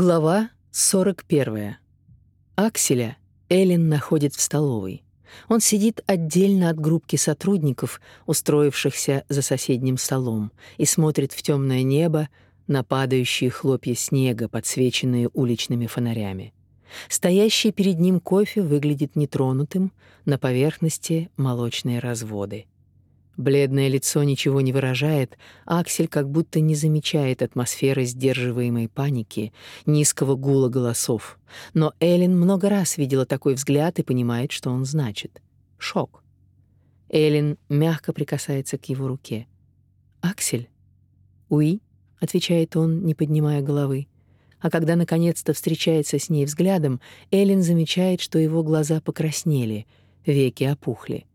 Глава 41. Акселя Эллен находит в столовой. Он сидит отдельно от группки сотрудников, устроившихся за соседним столом, и смотрит в темное небо на падающие хлопья снега, подсвеченные уличными фонарями. Стоящий перед ним кофе выглядит нетронутым, на поверхности молочные разводы. Бледное лицо ничего не выражает, а Аксель как будто не замечает атмосферы сдерживаемой паники, низкого гула голосов. Но Эллен много раз видела такой взгляд и понимает, что он значит. Шок. Эллен мягко прикасается к его руке. «Аксель?» «Уи», — отвечает он, не поднимая головы. А когда наконец-то встречается с ней взглядом, Эллен замечает, что его глаза покраснели, веки опухли.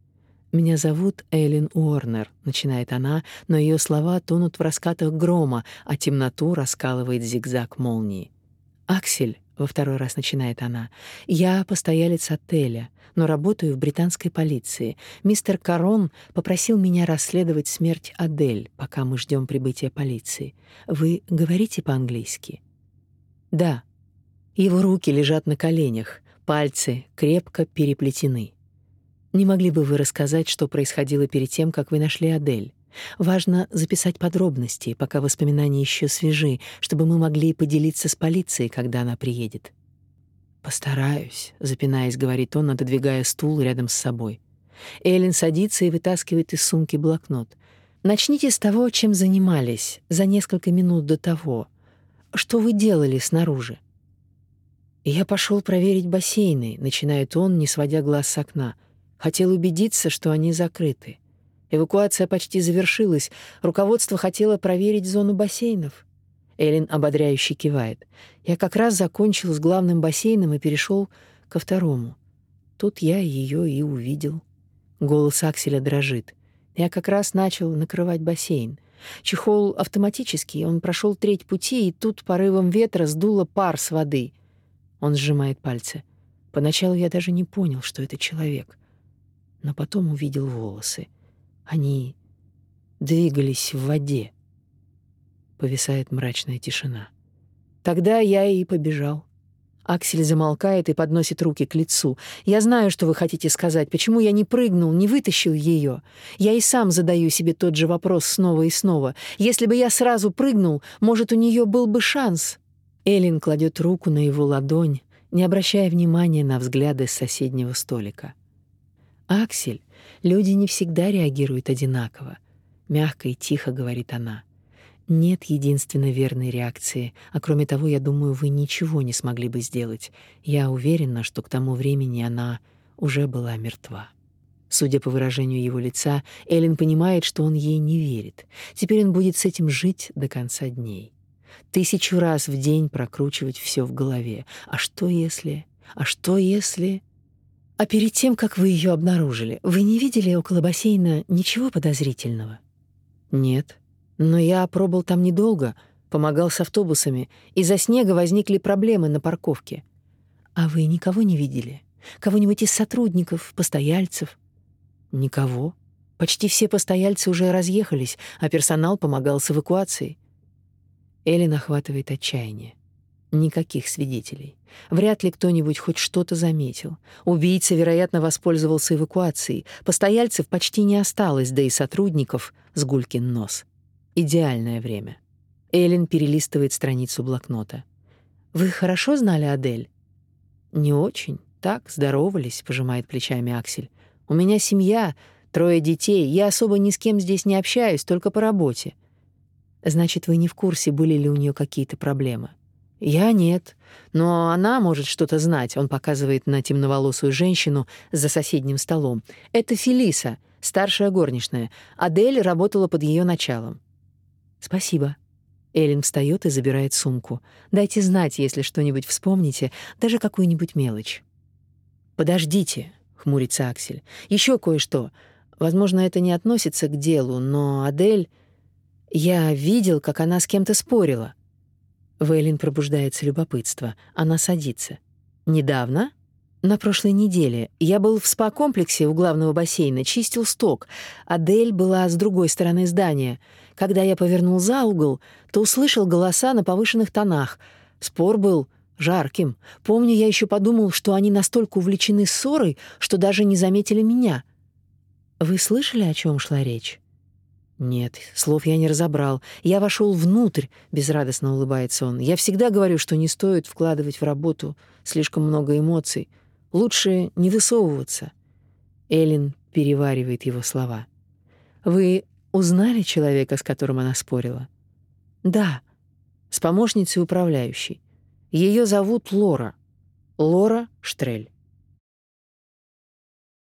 «Меня зовут Эллен Уорнер», — начинает она, но ее слова тонут в раскатах грома, а темноту раскалывает зигзаг молнии. «Аксель», — во второй раз начинает она, — «я постоялец отеля, но работаю в британской полиции. Мистер Карон попросил меня расследовать смерть Адель, пока мы ждем прибытия полиции. Вы говорите по-английски?» «Да». Его руки лежат на коленях, пальцы крепко переплетены. Не могли бы вы рассказать, что происходило перед тем, как вы нашли Адель? Важно записать подробности, пока воспоминания еще свежи, чтобы мы могли поделиться с полицией, когда она приедет. Постараюсь, запинаясь, говорит он, отодвигая стул рядом с собой. Эллен садится и вытаскивает из сумки блокнот. Начните с того, чем занимались за несколько минут до того. Что вы делали снаружи? Я пошел проверить бассейны, начинает он, не сводя глаз с окна. Хотел убедиться, что они закрыты. Эвакуация почти завершилась. Руководство хотело проверить зону бассейнов. Элин ободряюще кивает. Я как раз закончил с главным бассейном и перешел ко второму. Тут я ее и увидел. Голос Акселя дрожит. Я как раз начал накрывать бассейн. Чехол автоматический, он прошел треть пути, и тут порывом ветра сдуло пар с воды. Он сжимает пальцы. Поначалу я даже не понял, что это человек но потом увидел волосы. Они двигались в воде. Повисает мрачная тишина. Тогда я и побежал. Аксель замолкает и подносит руки к лицу. «Я знаю, что вы хотите сказать. Почему я не прыгнул, не вытащил ее? Я и сам задаю себе тот же вопрос снова и снова. Если бы я сразу прыгнул, может, у нее был бы шанс?» Элин кладет руку на его ладонь, не обращая внимания на взгляды с соседнего столика. «Аксель, люди не всегда реагируют одинаково», — мягко и тихо говорит она. «Нет единственно верной реакции, а кроме того, я думаю, вы ничего не смогли бы сделать. Я уверена, что к тому времени она уже была мертва». Судя по выражению его лица, Эллен понимает, что он ей не верит. Теперь он будет с этим жить до конца дней. Тысячу раз в день прокручивать все в голове. А что если? А что если... А перед тем, как вы ее обнаружили, вы не видели около бассейна ничего подозрительного? Нет. Но я пробыл там недолго, помогал с автобусами. Из-за снега возникли проблемы на парковке. А вы никого не видели? Кого-нибудь из сотрудников, постояльцев? Никого. Почти все постояльцы уже разъехались, а персонал помогал с эвакуацией. Эллен охватывает отчаяние. Никаких свидетелей. Вряд ли кто-нибудь хоть что-то заметил. Убийца, вероятно, воспользовался эвакуацией. Постояльцев почти не осталось, да и сотрудников с гулькин нос. Идеальное время. Эллен перелистывает страницу блокнота. «Вы хорошо знали Адель?» «Не очень. Так, здоровались», — пожимает плечами Аксель. «У меня семья, трое детей. Я особо ни с кем здесь не общаюсь, только по работе». «Значит, вы не в курсе, были ли у нее какие-то проблемы?» Я нет, но она может что-то знать. Он показывает на темноволосую женщину за соседним столом. Это Фелиса, старшая горничная. Адель работала под ее началом. Спасибо. Эллен встает и забирает сумку. Дайте знать, если что-нибудь вспомните, даже какую-нибудь мелочь. Подождите, хмурится Аксель. Еще кое-что. Возможно, это не относится к делу, но Адель я видел, как она с кем-то спорила. Вейлин пробуждается любопытство. Она садится. «Недавно?» «На прошлой неделе. Я был в спа-комплексе у главного бассейна, чистил сток. Адель была с другой стороны здания. Когда я повернул за угол, то услышал голоса на повышенных тонах. Спор был жарким. Помню, я еще подумал, что они настолько увлечены ссорой, что даже не заметили меня. Вы слышали, о чем шла речь? Нет, слов я не разобрал. Я вошел внутрь, безрадостно улыбается он. Я всегда говорю, что не стоит вкладывать в работу слишком много эмоций. Лучше не высовываться. Элин переваривает его слова. Вы узнали человека, с которым она спорила? Да, с помощницей управляющей. Ее зовут Лора. Лора Штрель.